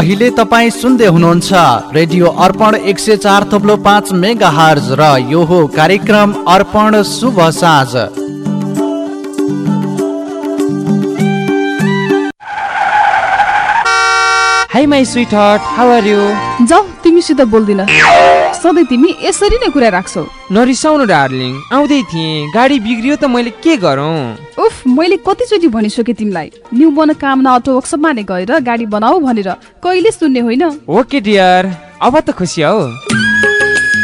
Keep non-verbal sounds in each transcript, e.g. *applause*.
अहिले तपाईँ सुन्दै हुनुहुन्छ रेडियो अर्पण एक सय चार थप्लो पाँच मेगा हर्ज र यो हो कार्यक्रम अर्पण शुभ साँझ। Hi my sweetheart how are you जाऊ तिमीसित बोल्दिन। सधैँ तिमी यसरी नै कुरा राख्छौ। नरिसाउनु डार्लिङ आउँदै थिएँ। गाडी बिग्रियो त मैले के गरौँ? उफ मैले कतिचोटि भनिसकेँ तिमीलाई। न्यु मनोकामना अटो वर्कसपमा नै गएर गाडी बनाऊ भनेर कहिले सुन्ने होइन? ओके डियर अब त खुसी हौ।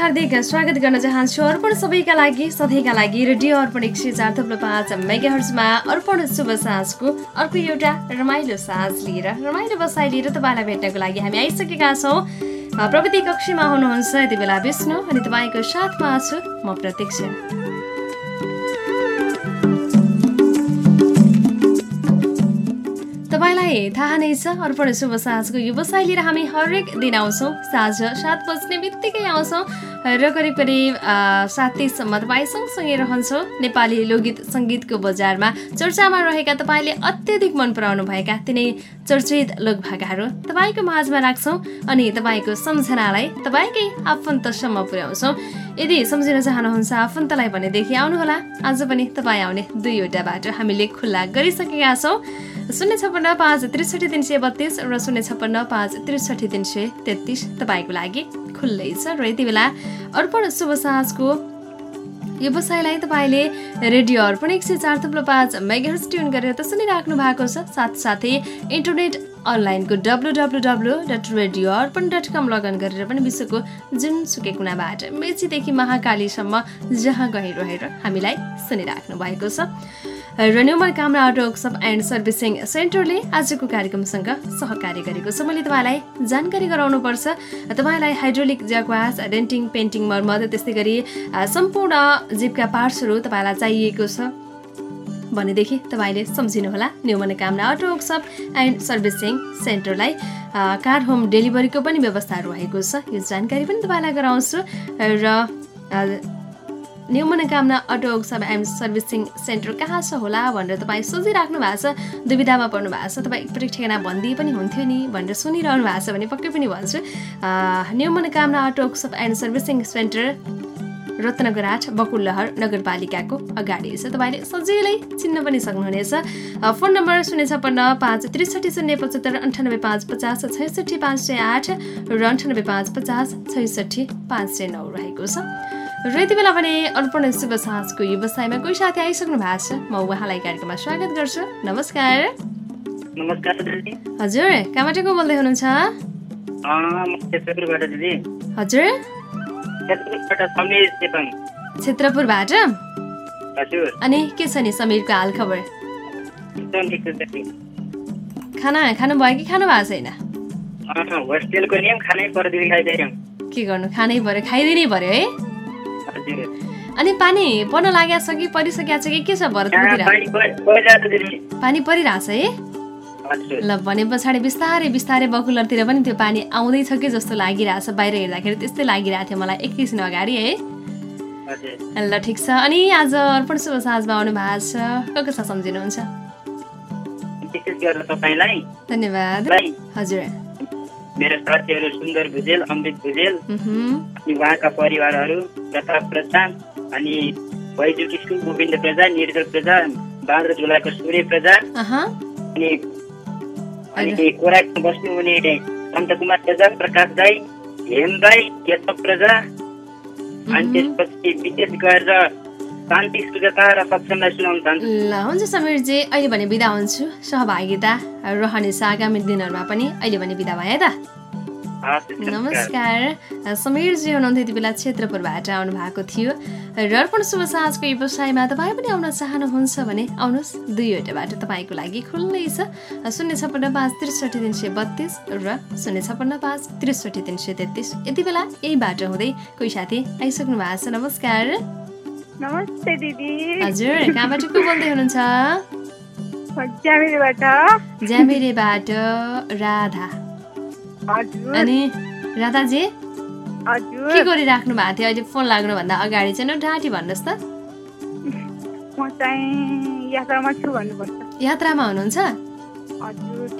हार्दिक स्वागत गर्न चाहन्छु अर्पण सबैका लागि सधैँका लागि रेडियो अर्पण एक सय चार थप्लो पाँच मेगाहर्जमा अर्पण शुभ साँझको अर्को एउटा रमाइलो साँझ लिएर रमाइलो बसाइ लिएर तपाईँलाई भेट्नको लागि हामी आइसकेका छौँ। प्रविधि कक्षमा हुनुहुन्छ यति बेला विष्णु अनि तपाईँको साथमा छु म प्रतीक्षा थाहा नै छ अर्पण शुभ साँझको व्यवसाय लिएर हामी हरेक दिन आउँछौँ। साँझ सात बज्ने बित्तिकै आउँछौँ र करिब करिब तिससम्म तपाईँ सँगसँगै रहन्छौँ। नेपाली लोकगीत सङ्गीतको बजारमा चर्चामा रहेका तपाईँले अत्यधिक मन पराउनु भएका तिनै चर्चित लोकभाकाहरू तपाईँको माझमा राख्छौँ अनि तपाईँको सम्झनालाई तपाईँकै आफन्तसम्म पुर्याउँछौँ। यदि सम्झिन चाहनुहुन्छ आफन्तलाई भनेदेखि आउनुहोला। आज पनि तपाईँ आउने दुईवटा बाटो हामीले खुल्ला गरिसकेका छौँ। शून्य छप्पन्न पाँच त्रिसठी तिन सय बत्तिस र शून्य छप्पन्न पाँच त्रिसठी तिन सय तेत्तिस तपाईँको लागि खुल्लै छ र यति बेला अर्पण शुभ साँझको व्यवसायलाई तपाईँले रेडियो अर्पण एक सय चार थुप्रो पाँच मेगाहर्स ट्युन गरेर त सुनिराख्नु भएको छ। साथसाथै इन्टरनेट अनलाइनको W W W dot radio Arpan dot com login गरेर पनि विश्वको जुनसुकै कुनाबाट मेचीदेखि महाकालीसम्म जहाँ रहेर हामीलाई सुनिराख्नु भएको छ। र न्युमर कामरा अटो वर्कसप एन्ड सर्भिसिङ सेन्टरले आजको कार्यक्रमसँग सहकार्य गरेको छ। मैले तपाईँलाई जानकारी गराउनुपर्छ। तपाईँलाई हाइड्रोलिक ज्याक्वास डेन्टिङ पेन्टिङ मर्मत त्यस्तै गरी सम्पूर्ण जीवका पार्ट्सहरू तपाईँलाई चाहिएको छ भनेदेखि तपाईँले सम्झिनुहोला। New Manokamana auto workshop and servicing सेन्टरलाई car home डेलिभरीको पनि व्यवस्था रहेको छ। यो जानकारी पनि तपाईँलाई गराउँछु। र new Manokamana auto workshop and servicing centre कहाँ छ होला भनेर तपाईँ सोचिराख्नु भएको छ दुविधामा पर्नु भएको छ। तपाईँ एकपटक ठेगाना भनिदिए पनि हुन्थ्यो नि भनेर सुनिरहनु भएको छ भने पक्कै पनि भन्छु। New Manokamana auto workshop and servicing centre रत्नगराट Bakulahar नगरपालिकाको अगाडि छ। तपाईँले सजिलै चिन्न पनि सक्नुहुनेछ। फोन नम्बर शून्य छप्पन्न पाँच त्रिसठी शून्य पचहत्तर अन्ठानब्बे पाँच पचास छैसठी पाँच सय आठ र अन्ठानब्बे पाँच पचास छैसठी पाँच सय नौ रहेको छ। र यति बेला भने अर्पण शुभ साँझको व्यवसायमा कोही साथी आइसक्नु भएको छ? म उहाँलाई कार्यक्रममा स्वागत गर्छु। नमस्कार। नमस्कार हजुर कहाँबाट को बोल्दै हुनुहुन्छ? हजुर। क्षेत्रपुरबाट अनि के छ नि समीरको हाल खबर? दिदी। खाना खानुभयो कि खानु भएको छैन? खानै के गर्नु? खानै पर्यो खाइदिनै पर्यो है? अनि पानी पर्न लागेको छ कि परिसकेको छ कि के छ भरतपुरतिर पानी परिरहेछ है? ल भने पछाडि बिस्तारै बिस्तारै बकुलरतिर पनि त्यो पानी आउँदैछ कि जस्तो लागिरहेछ बाहिर हेर्दाखेरि त्यस्तै लागिरहेको थियो मलाई एकैछिन अगाडि है? ल ठिक छ। अनि आज अर्पण शुभ साँझमा आउनु भएको छ। को कसलाई सम्झिनुहुन्छ? धन्यवाद। हजुर। मेरो साथीहरू सुन्दर भुजेल अमृत भुजेल। अनि उहाँका परिवारहरू। प्रताप प्रधान अनि बैजुक स्कुल गोविन्द प्रधान निर्जल प्रधान बाँद्रो झोलाको सूर्य प्रधान अनि अनि कोराकमा बस्नुहुने सन्त कुमार प्रधान प्रकाश दाई हेम दाई केशव प्रजा अनि त्यसपछि विशेष गरेर शान्ति सुजता र सक्षमलाई सुनाउन चाहन्छु ल हुन्छ समीरजी अहिले भने बिदा हुन्छु। सहभागिता रहनेछ आगामी दिनहरूमा पनि अहिले भने बिदा भयो है त। नमस्कार। समीरजी हुनुहुन्थ्यो यति बेला क्षेत्रपुरबाट आउनु भएको थियो र अर्पण शुभ साँझको व्यवसायमा तपाईँ पनि आउन चाहनुहुन्छ भने आउनुहोस्। दुईवटा बाटो तपाईँको लागि खुल्लै छ। शून्य छप्पन्न पाँच त्रिसठी तिन सय बत्तिस र शून्य छप्पन्न पाँच त्रिसठी तिन सय तेत्तिस। यति बेला यही बाटो हुँदै कोही साथी आइसक्नु भएको छ। नमस्कार। नमस्ते दिदी। हजुर कहाँबाट को बोल्दै हुनुहुन्छ? ज्यामिरीबाट राधा। अनि राधाजी के गरिराख्नु भएको थियो? अहिले फोन लाग्नुभन्दा अगाडि चाहिँ ढाँटी भन्नुहोस् त। यात्रामा हुनुहुन्छ?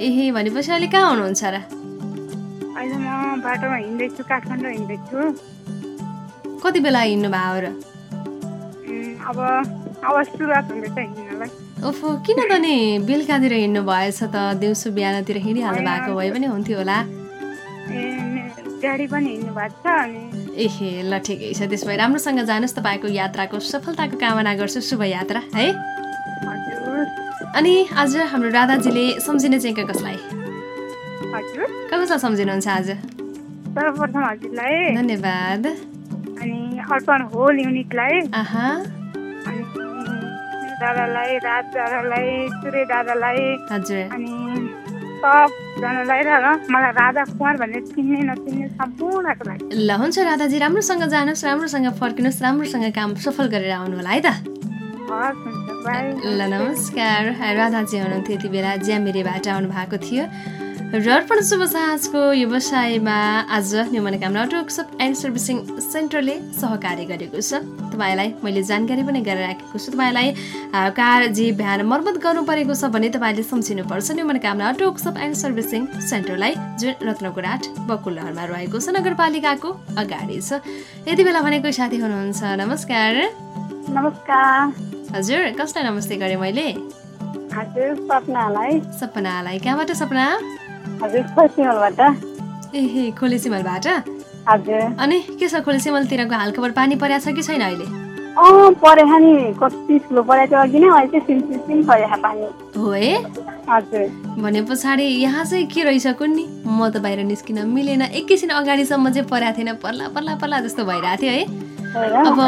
एहे भनेपछि अहिले कहाँ हुनुहुन्छ र? कति बेला हिँड्नु भयो र? ओफो किन त नि? बेलुकातिर हिँड्नु भएछ त दिउँसो बिहानतिर *laughs* हिँडिहाल्नु भएको भए पनि हुन्थ्यो होला। ए गाडी पनि हिँड्नु भएको छ अनि। एहे ल ठिकै छ। त्यसो भए राम्रोसँग जानुहोस् तपाईँको यात्राको सफलताको कामना गर्छु। शुभ यात्रा है? अनि आज हाम्रो राधाजीले सम्झिने चाहिँ के कसलाई? कसलाई सम्झिनुहुन्छ आज? सर्वप्रथम हजुरलाई। धन्यवाद। अनि अर्पण होल युनिटलाई। अनि दादालाई राज दादालाई सूर्य दादालाई। हजुर। अनि सबजनालाई र मलाई राधा कुमार भनेर चिन्ने नचिन्ने सम्पूर्णको लागि। ल हुन्छ राधाजी राम्रोसँग जानुहोस् राम्रोसँग फर्किनुहोस् राम्रोसँग काम सफल गरेर आउनु होला है त? ल नमस्कार। राधाजी हुनुहुन्थ्यो यति बेला ज्यामिरेबाट आउनु भएको थियो। अर्पण शुभ साहजको व्यवसायमा आज new Manokamana auto workshop and servicing सेन्टरले सहकार्य गरेको छ। तपाईँलाई मैले जानकारी पनि गरेर राखेको छु। तपाईँलाई कार जे बिहान मर्मत गर्नु परेको छ भने तपाईँले सम्झिनुपर्छ। New Manokamana auto workshop and servicing सेन्टरलाई जुन रत्नगुराट बकुलहरमा रहेको छ नगरपालिकाको अगाडि छ। यति बेला भनेको साथी हुनुहुन्छ नमस्कार। नमस्कार। हजुर कसलाई नमस्ते गरेँ मैले? सपनालाई। सपनालाई कहाँबाट सपना? हजुर एहे हजुर। अनि के छ हालखबर पानी परेको छ कि छैन अहिले? अँ परेछ नि कति ठुलो परेको थियो अघि नै अहिले चाहिँ सिमसिम परेछ पानी। हो है हजुर। भने पछाडि यहाँ चाहिँ के रहेछ कुन्नी? म त बाहिर निस्किन मिलेन एकैछिन अगाडिसम्म चाहिँ परेको थिएन पर्ला पर्ला पर्ला जस्तो भइरहेको थियो है। अब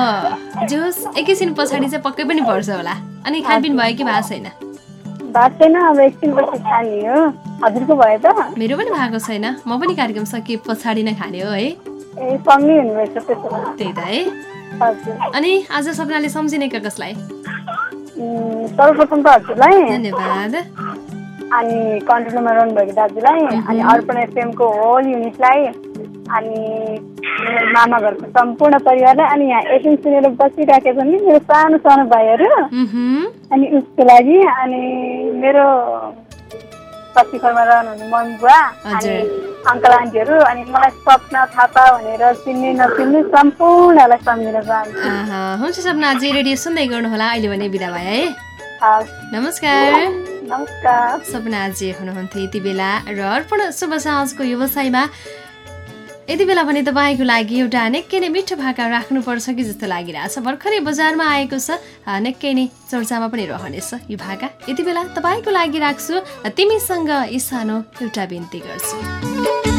जे होस् एकैछिन पछाडि चाहिँ पक्कै पनि पर्छ होला। अनि खानपिन भयो कि भएको छैन? भएको छैन अब एकछिनपछि खाने हो। हजुरको भयो त। मेरो पनि भएको छैन। म पनि कार्यक्रम सके पछाडि नै खाने हो है। त्यही त है। अनि आज सपनाले सम्झिने कसलाई? सर्वप्रथम त हजुरलाई। धन्यवाद। अनि कन्ट्रोलमा रहनुभएको दाजुलाई अनि अर्पण एफएमको होल युनिटलाई अनि मेरो मामा घरको सम्पूर्ण परिवारलाई अनि यहाँ एफएम सुनेर बसिराखेको छन् नि मेरो सानो सानो भाइहरू। अनि उसको लागि अनि मेरो पश्चिममा रहनुहुने मम्मी बुवा अनि। अङ्कल आन्टीहरू अनि मलाई सपना थापा भनेर चिन्ने नचिन्ने सम्पूर्णलाई सम्झिन चाहन्छु। हुन्छ सपनाजी रेडियो सुन्दै गर्नुहोला। अहिले भने बिदा भयो है। नमस्कार। नमस्कार। सपनाजी हुनुहुन्थ्यो यति बेला र अर्पण शुभ साँझको व्यवसायमा यति बेला भने तपाईँको लागि एउटा निकै नै मिठो भाका राख्नुपर्छ कि जस्तो लागिरहेछ। भर्खरै बजारमा आएको छ। निकै नै चर्चामा पनि रहनेछ यो भाका। यति बेला तपाईँको लागि राख्छु। तिमीसँग सानो एउटा बिन्ती गर्छु।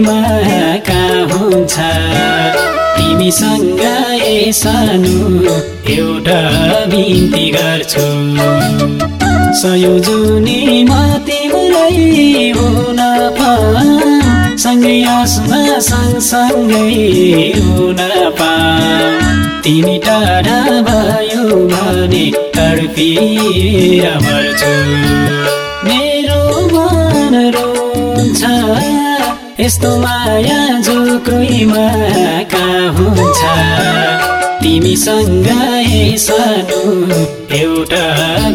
कहाँ हुन्छ। तिमीसँग ए सानो एउटा बिन्ती गर्छु। सयौँ जुनीमा तिमीलाई हुन सँगै आसमा सँगसँगै हुन पाऊँ। तिमी टाढा भयो भने तडपिएर मर्छु। यस्तो माया जो कोहीमा कहाँ हुन्छ। तिमीसँग सानो एउटा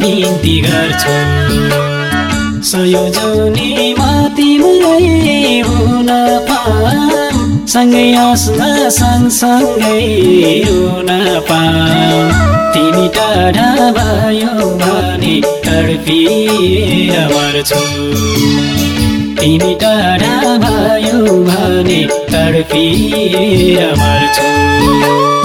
बिन्ती गर्छु। सयौँ जुनीमा तिमीलाई हुन पाऊँ। सँगै आसमा सँगसँगै हुन पाऊँ। तिमी टाढा भयो भने तडपिएर मर्छु। तिमी टाढा भयो भने तडपिएर मर्छु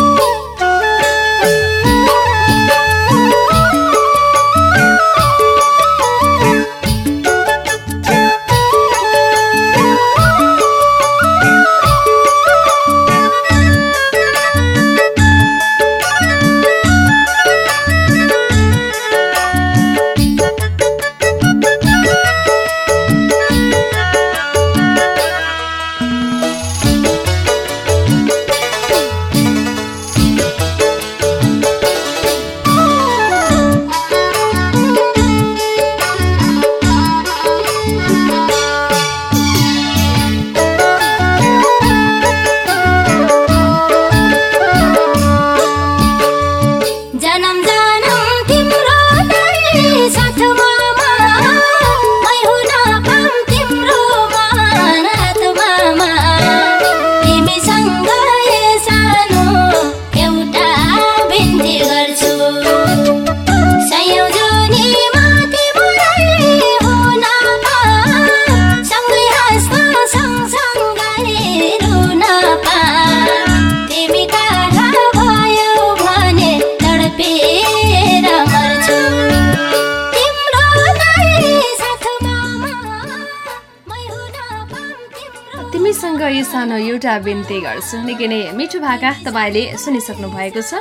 तिमीसँग यो सानो एउटा बिन्ती गर्छु। निकै नै मिठो भाका तपाईँले सुनिसक्नु भएको छ।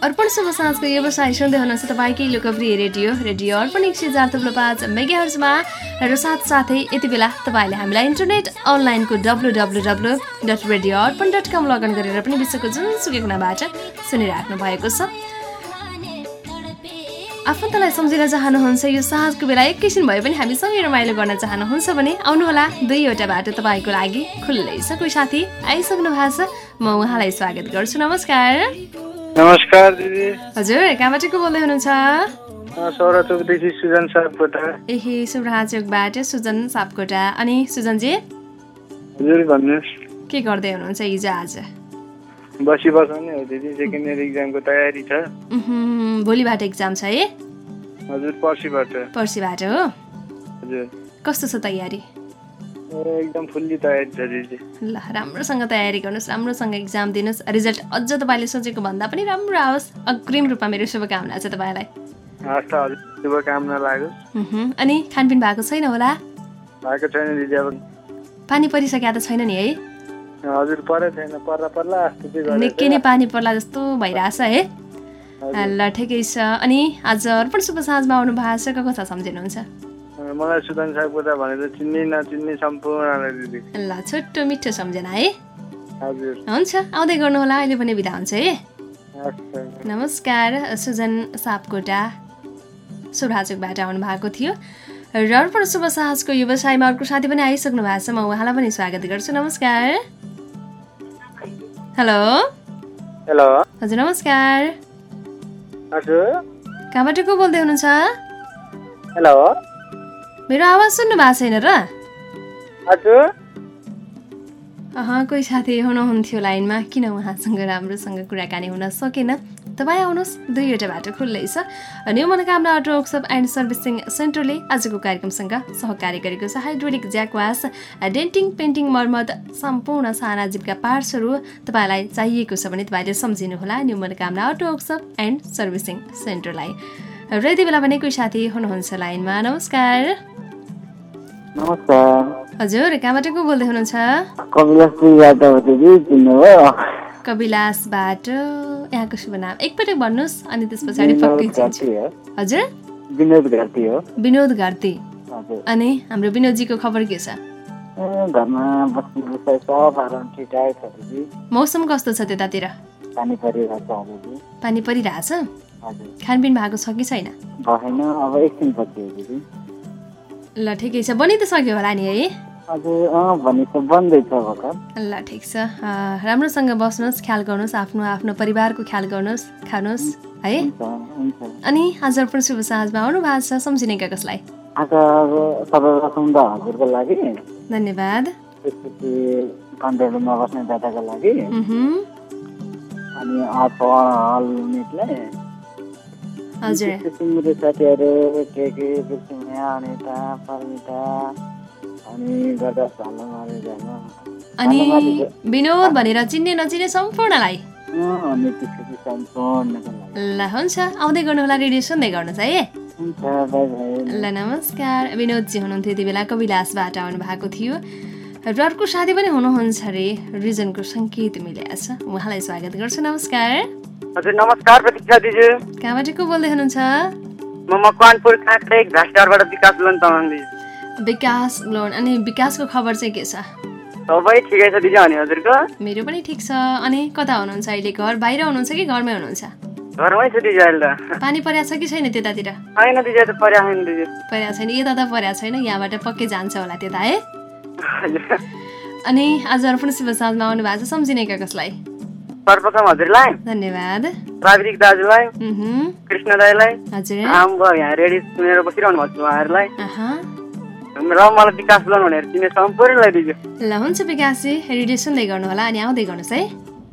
अर्पण शुभ साँझको व्यवसाय सुन्दै हुनुहुन्छ तपाईँकै लोकप्रिय रेडियो रेडियो अर्पण एक सय चार थुप्रो पाँच मेगाहर्जमा। र साथसाथै यति बेला तपाईँले हामीलाई इन्टरनेट अनलाइनको W W W dot radio Arpan dot com login गरेर पनि विश्वको जुनसुकै कुनाबाट सुनिराख्नु भएको छ। आफन्तलाई सम्झिन चाहनुहुन्छ यो साँझको बेला एकैछिन भए पनि हामीसँगै रमाइलो गर्न चाहनुहुन्छ भने आउनुहोला दुईवटा बाटो तपाईँको लागि खुल्लै छ। कोही साथी आइसक्नु भएको छ? म उहाँलाई स्वागत गर्छु। नमस्कार। नमस्कार दिदी। हजुर कहाँबाट को बोल्दै हुनुहुन्छ? सुजन सापकोटा। एहे सुजन सापकोटा। अनि सुजनजी? हजुर भन्नुहोस्। के गर्दै हुनुहुन्छ हिजो आज? बसी बसाउने हो दिदी सेकेन्ड इयर इक्जामको तयारी छ। भोलिबाट इक्जाम छ है? हजुर पर्सिबाट। पर्सिबाट हो? हजुर। कस्तो छ तयारी? एकदम फुल्ली तयारी छ दिदी। ल राम्रोसँग तयारी गर्नुहोस् राम्रोसँग इक्जाम दिनुहोस्। रिजल्ट अझ तपाईँले सोचेको भन्दा पनि राम्रो आओस्। अग्रिम रूपमा मेरो शुभकामना छ तपाईँलाई। शुभकामना लागोस् अनि खानपिन भएको छैन होला? भएको छैन दिदी अब पानी परिसकेका त छैन नि है? हजुर पर्ला पर्ला जस्तो निकै नै पानी पर्ला जस्तो भइरहेछ है। ल ठिकै छ। अनि आज अर्पण शुभ साँझमा आउनु भएको छ को कथा सम्झिनुहुन्छ? मलाई सुदन सापकोटा भनेर चिन्ने नचिन्ने सम्पूर्णलाई दिदी। ल छोटो मिठो सम्झना है? हजुर। हुन्छ आउँदै गर्नुहोला अहिले पनि बिदा हुन्छ है। नमस्कार सुजन सापकोटा सुराचोकबाट आउनु भएको थियो। र अर्पण शुभ साहसको व्यवसायमा अर्को साथी पनि आइसक्नु भएको छ म उहाँलाई पनि स्वागत गर्छु। नमस्कार। हेलो हेलो हजुर नमस्कार। हजुर? कहाँबाट को बोल्दै हुनुहुन्छ? हेलो मेरो आवाज सुन्नु भएको छैन र? हजुर? अह कोही साथी हुनुहुन्थ्यो लाइनमा किन उहाँसँग राम्रोसँग कुराकानी हुन सकेन? तपाईँ आउनुहोस्। दुईवटा बाटो खुल्लै छ। New Manokamana auto workshop and servicing सेन्टरले आजको कार्यक्रमसँग सहकार्य गरेको छ। हाइड्रोलिक ज्याकवास डेन्टिङ पेन्टिङ मर्मत सम्पूर्ण साना जीवका पार्ट्सहरू तपाईँलाई चाहिएको छ भने तपाईँले सम्झिनुहोला। New Manokamana auto workshop and servicing सेन्टरलाई। र यति बेला भने कोही साथी हुनुहुन्छ लाइनमा। नमस्कार। नमस्कार। हजुर कहाँबाट को बोल्दै हुनुहुन्छ? कविलासबाट यहाँको शुभ नाम। एकपटक भन्नुहोस् अनि त्यस पछाडि हजुर? विनोद घरती हो। विनोद घार्ती अनि हाम्रो विनोदजीको खबर के छ? मौसम कस्तो छ त्यतातिर? पानी परिरहेछ? खानपिन भएको छ कि छैन? ल ठिकै छ। बनि त सक्यो होला नि है। ल ठिक छ। राम्रोसँग बस्नुहोस् ख्याल गर्नुहोस् आफ्नो आफ्नो परिवारको ख्याल गर्नुहोस् खानुहोस् है? अनि आज अर्पण शुभ साँझमा आउनु भएको छ सम्झिनेका कसलाई धन्यवाद। अनि हजुर। मेरो साथीहरू के के अनिता परिता। अनि विनोद भनेर चिन्ने नचिन्ने सम्पूर्णलाई। ल हुन्छ। आउँदै गर्नु होला रेडियो सुन्दै गर्नुहोस् है। ल नमस्कार। विनोदजी हुनुहुन्थ्यो यति बेला कविलासबाट आउनु भएको थियो। र अर्को साथी पनि हुनुहुन्छ अरे रिजनको सङ्केत मिलेको छ उहाँलाई स्वागत गर्छु नमस्कार। हजुर नमस्कार प्रतीक्षा दिदी। कहाँबाट को बोल्दै हुनुहुन्छ? म मकवानपुर काँक्रेक घाँसडारबाट विकास लोन तामाङ दिदी विकास लोन अनि विकासको खबर चाहिँ के छ? सबै ठिकै छ दिदी अनि हजुरको? मेरो पनि ठिक छ। अनि कता हुनुहुन्छ अहिले? घर बाहिर हुनुहुन्छ कि घरमै हुनुहुन्छ? घरमै छु दिदी अहिले त। पानी परेको छ कि छैन त्यतातिर? छैन दिदी त पर्या छैन दिदी। परेको छैन। यता त परेको छैन। यहाँबाट पक्कै जान्छ होला त्यता है? अनि आज अर्पण शुभ साँझमा आउनु भएको छ। सम्झिनेका कसलाई? सर्वप्रथम हजुरलाई धन्यवाद। प्राविधिक दाजुलाई कृष्ण दाईलाई हजुर। आम्बो यहाँ रेडी सुनेर बसिरहनु भएको छ उहाँहरूलाई। अहँ। र मलाई विकास लोन भनेर चिने सम्पूर्णलाई दिदी ल हुन्छ विकासजी रेडियो सुन्दै गर्नु होला अनि आउँदै गर्नुहोस् है।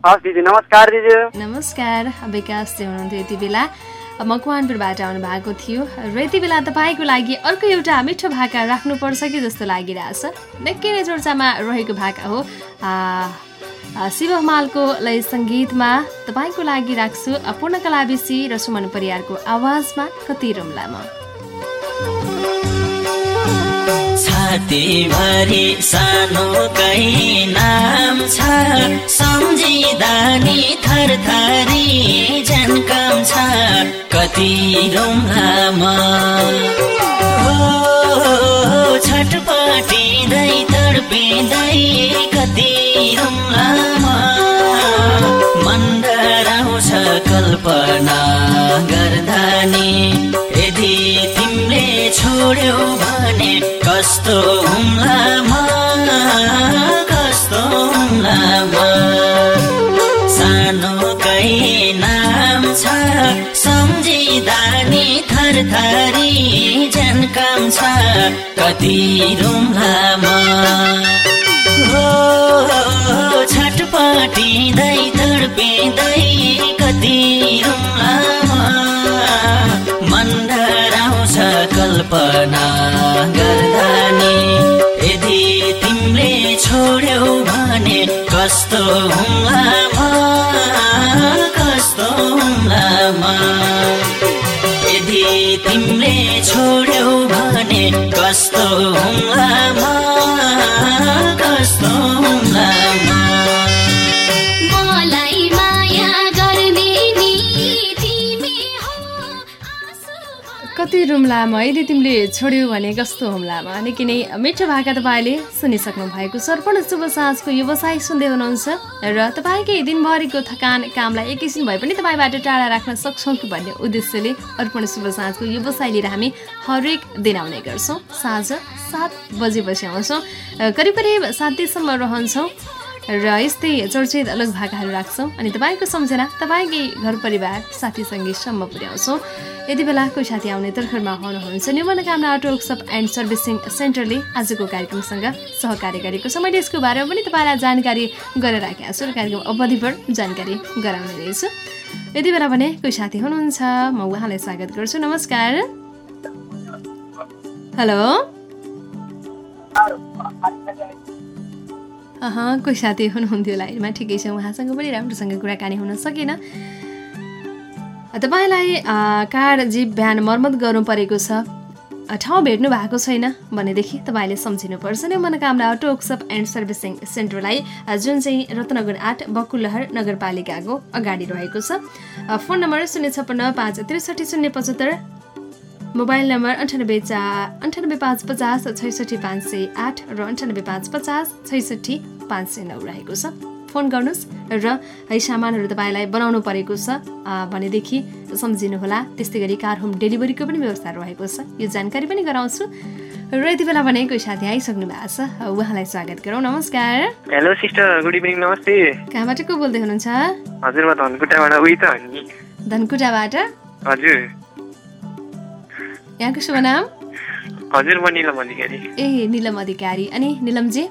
हस् दिदी नमस्कार दिदी। नमस्कार विकासजी हुनुहुन्थ्यो यति बेला। मकवानपुरबाट आउनु भएको थियो र यति बेला तपाईँको लागि अर्को एउटा मिठो भाका राख्नुपर्छ कि जस्तो लागिरहेछ। निकै नै चर्चामा रहेको भाका हो। आ, आ, शिव हमालको लय सङ्गीतमा तपाईँको लागि राख्छु पूर्णकला बेसी र सुमन परियारको आवाजमा कति रुम्लामा। छातीभरि सानो कै नाम छ। सम्झिँदा नि थरथरी झन्कम छ। कति हो छटपटिँदै तडपिँदै कति रुम्लामा मन कल्पना गर्दा नि यदि छोड्यौ भने कस्तो हुम्लामा कस्तो हुम्लामा सानो कै नाम छ सम्झिँदा नि थरथरी झन्कम छ कति रुम्लामा हो छटपटिँदै तडपिँदै कति रुम्लामा कल्पना गर्दा नि यदि तिमीले छोड्यौ भने कस्तो हुम्लामा कस्तो हुम्लामा यदि तिमीले छोड्यौ भने कस्तो हुम्लामा कति रुम्लामा यदि तिमीले छोड्यौ भने कस्तो हुम्लामा? निकै नै मिठो भाका तपाईँले सुनिसक्नु भएको छ। अर्पण शुभ साँझको व्यवसाय सुन्दै हुनुहुन्छ र तपाईँकै दिनभरिको थकान कामलाई एकैछिन भए पनि तपाईँबाट टाढा राख्न सक्छौँ कि भन्ने उद्देश्यले अर्पण शुभ साँझको व्यवसाय लिएर हामी हरेक दिन आउने गर्छौँ। साँझ सात बजेपछि आउँछौँ। करिब करिब सात दिनसम्म रहन्छौँ। र यस्तै चर्चित अलग भाकाहरू राख्छौँ। अनि तपाईँको सम्झना तपाईँकै घर परिवार साथी सङ्गीतसम्म पुर्याउँछौँ। यति बेला कोही साथी आउने तर्खरमा हुनुहुन्छ new Manokamana auto workshop and servicing सेन्टरले आजको कार्यक्रमसँग सहकार्य गरेको छ। मैले यसको बारेमा पनि तपाईँलाई जानकारी गरेर राखेको छु र कार्यक्रम अवधिभर जानकारी गराउने रहेछु। यति बेला भने कोही साथी हुनुहुन्छ म उहाँलाई स्वागत गर्छु। नमस्कार। हेलो। कोही साथी हुनुहुन्थ्यो लाइनमा ठिकै छ उहाँसँग पनि राम्रोसँग कुराकानी हुन सकेन। तपाईँलाई कार जीप बिहान मर्मत गर्नु परेको छ ठाउँ भेट्नु भएको छैन भनेदेखि तपाईँले सम्झिनुपर्छ नि मनोकामना टोक्सअप एन्ड सर्भिसिङ सेन्टरलाई जुन चाहिँ रत्नगर आठ बकुलहर नगरपालिकाको अगाडि रहेको छ। फोन नम्बर शून्य छप्पन्न पाँच त्रिसठी शून्य पचहत्तर मोबाइल नम्बर अन्ठानब्बे चा अन्ठानब्बे पाँच पचास छैसठी पाँच सय आठ र अन्ठानब्बे पाँच पचास छैसठी पाँच सय नौ रहेको छ। फोन गर्नुहोस् र है सामानहरू तपाईँलाई बनाउनु परेको छ भनेदेखि सम्झिनुहोला। त्यस्तै गरी कार होम डेलिभरीको पनि व्यवस्था रहेको छ। यो जानकारी पनि गराउँछु। र यति बेला भने कोही साथी आइसक्नु भएको छ। उहाँलाई स्वागत गरौँ। नमस्कार। हेलो सिस्टर गुड इभिनिङ नमस्ते कहाँबाट को बोल्दै हुनुहुन्छ? हजुर म धनकुटाबाट उही त धनकुटाबाट? हजुर। यहाँको शुभ नाम? हजुर म निलम अधिकारी। ए निलम अधिकारी। अनि निलमजी?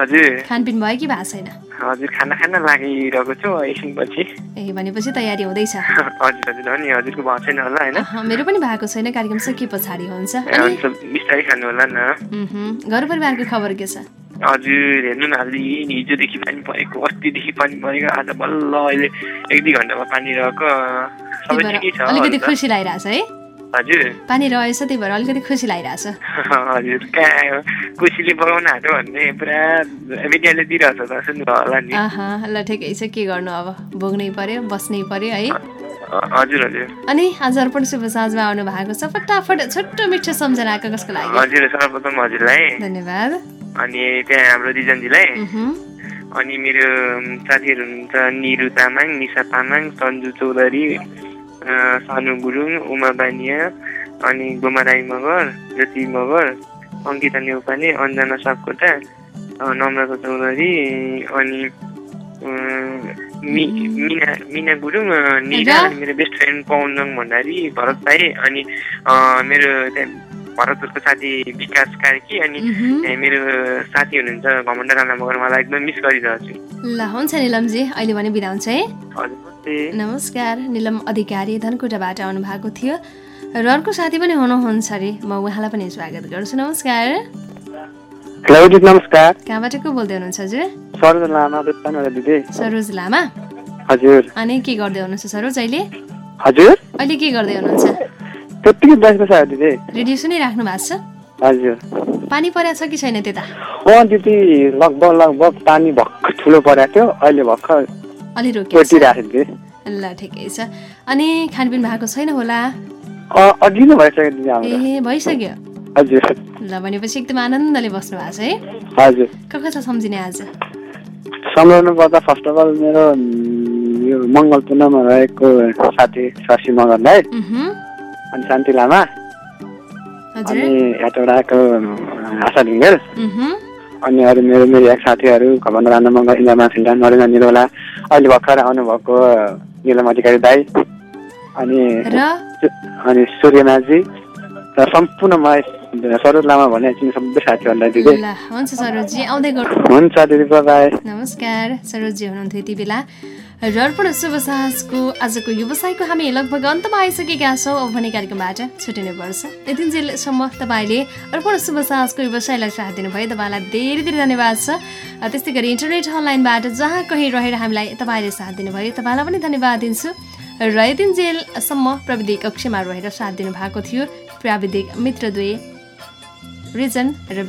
हजुर। खानपिन भयो कि भएको छैन? हजुर खाना खान लागिरहेको छु एकछिनपछि। ए भनेपछि तयारी हुँदैछ। *laughs* हजुर हजुर हो नि। हजुरको भएको छैन होला होइन? मेरो पनि भएको छैन। कार्यक्रम सके पछाडि हुन्छ? अनि बिस्तारै खानु होला न घर परिवारको खबर के छ? हजुर हेर्नु न अलि हिजोदेखि पानी परेको अस्तिदेखि पानी परेको आज बल्ल अहिले एक दुई घन्टामा पानी रहेको सबै ठिकै छ अलिकति। खुसी लागिरहेछ है? हजुर। पानी रहेछ त्यही भएर अलिकति खुसी लागिरहेछ। हजुर कहाँ खुसीले बगाउन हाल्यो भन्ने पुरा मिडियाले दिइरहेछ त सुन्नुभयो होला नि। ल ठिकै छ के गर्नु अब? भोग्नै पर्यो बस्नै पर्यो है। हजुर हजुर। अनि आज अर्पण शुभ साँझमा आउनु भएको छ फटाफट छोटो मिठो सम्झनाको कसको लागि? हजुर सर्वप्रथम हजुरलाई। धन्यवाद। अनि त्यहाँ हाम्रो दिजनजीलाई। मह्म, अनि मेरो साथीहरू हुनुहुन्छ निरु तामाङ निशा तामाङ सन्जु चौधरी सानु गुरुङ उमा बानिया अनि गोमा राई मगर ज्योति मगर अङ्किता नेउपाने अन्जना सापकोटा नम्रता चौधरी अनि मिना मिना गुरुङ निरा अनि मेरो बेस्ट फ्रेन्ड पवनजङ भण्डारी भरत भाइ अनि मेरो त्यहाँ भरतपुरको साथी विकास कार्की अनि मेरो साथी हुनुहुन्छ घमण्ड राणा मगर मलाई एकदम मिस गरिरहेको छु ल हुन्छ निलमजी अहिले भने बिदा हुन्छ है। हजुर। नमस्ते नमस्कार निलम अधिकारी धनकुटाबाट आउनु भएको थियो। र अर्को साथी पनि हुनुहुन्छ अरे म उहाँलाई पनि स्वागत गर्छु। नमस्कार। नमस्कार। कहाँबाट को बोल्दै हुनुहुन्छ हजुर? सरोज लामा सरोज लामा? हजुर। अनि के गर्दै हुनुहुन्छ सरोज अहिले? हजुर। अहिले के गर्दै हुनुहुन्छ? त्यत्तिकै बसेको छ दिदी। रेडियो सुनिराख्नु भएको छ? हजुर। पानी परेको छ कि छैन त्यता? अँ दिदी लगभग लगभग पानी भर्खर ठुलो परेको थियो अहिले भर्खर अलि दिदी ल ठिकै छ। अनि खानपिन भएको छैन होला? ए भइसक्यो? ल भनेपछि एकदम आनन्दले बस्नु भएको छ है। हजुर। को को छ सम्झिने आज? सम्झाउनु पर्दा फर्स्ट अफ अल मेरो यो मङ्गलपुरमा रहेको साथी शशी मगरलाई अनि शान्ति लामा। अनि हेटौडाको आशा ढुङ्गेल अनि अरू मेरो मेरो एक साथीहरू घमण्ड राणा मगर इन्द्रमा फिल्डा नरेन्द्र निरोला अहिले भर्खर आउनुभएको निलम अधिकारी दाई अनि अनि सूर्यनाथजी र सम्पूर्ण म सरोज लामा भन्ने सबै साथीहरूलाई दिदी। हुन्छ सरोजी आउँदै गर्नु। हुन्छ दिदी बाई नमस्कार सरोजी हुनुहुन्थ्यो यति बेला। अर्पण शुभ साहसको आजको व्यवसायको हामी लगभग अन्तमा आइसकेका छौँ। भने कार्यक्रमबाट छुटिने पर्छ यतिन्जेलसम्म तपाईँले अर्पण शुभ साहसको व्यवसायलाई साथ दिनुभयो। तपाईँलाई धेरै धेरै धन्यवाद छ। त्यस्तै गरी इन्टरनेट अनलाइनबाट जहाँ कहीँ रहेर हामीलाई तपाईँले साथ दिनुभयो तपाईँलाई पनि धन्यवाद दिन्छु। र यतिन्जेलसम्म प्रविधि कक्षमा रहेर साथ दिनुभएको थियो। प्राविधिक मित्रद्वय रिजन र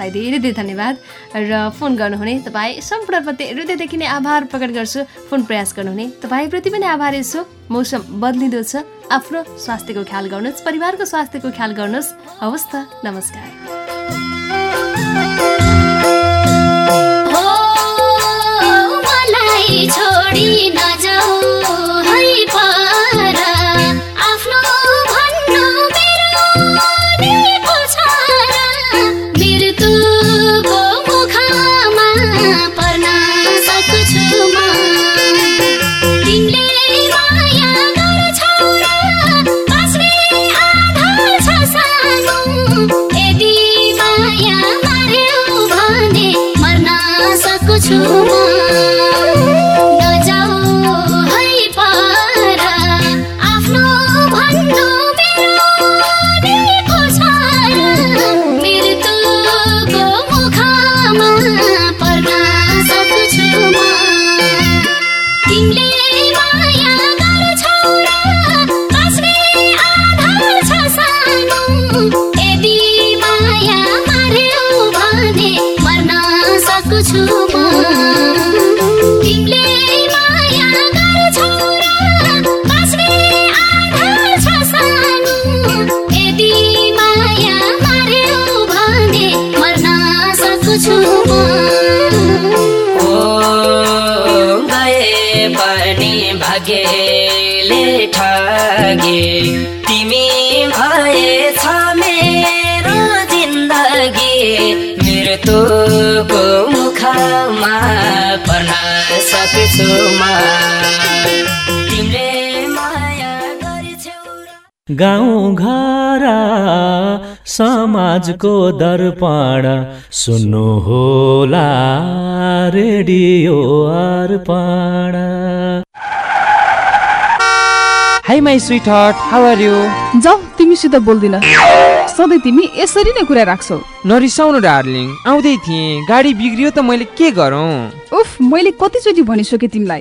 विष्णुलाई धेरै धेरै धन्यवाद र फोन गर्नुहुने तपाईँ सम्पूर्णप्रति हृदयदेखि नै आभार प्रकट गर्छु। फोन प्रयास गर्नुहुने तपाईँप्रति पनि आभारी छु। मौसम बदलिँदो छ। आफ्नो स्वास्थ्यको ख्याल गर्नुहोस् परिवारको स्वास्थ्यको ख्याल गर्नुहोस्। हवस् त नमस्कार। छोडी नजाऊ। है पर सक्छु म ओ गए पनि भाग्यले ठगे तिमी भएछ मेरो जिन्दगी मृत्युको मुखमा माया गाउँ घर समाजको दर्पण। सुन्नु होला radio Arpan. Hi my sweetheart how are you जाऊ तिमीसित बोल्दिन। सधैँ तिमी यसरी नै कुरा राख्छौ। नरिसाउनु डार्लिङ आउँदै थिएँ। गाडी बिग्रियो त मैले के गरौँ? उफ मैले कतिचोटि भनिसकेँ तिमीलाई।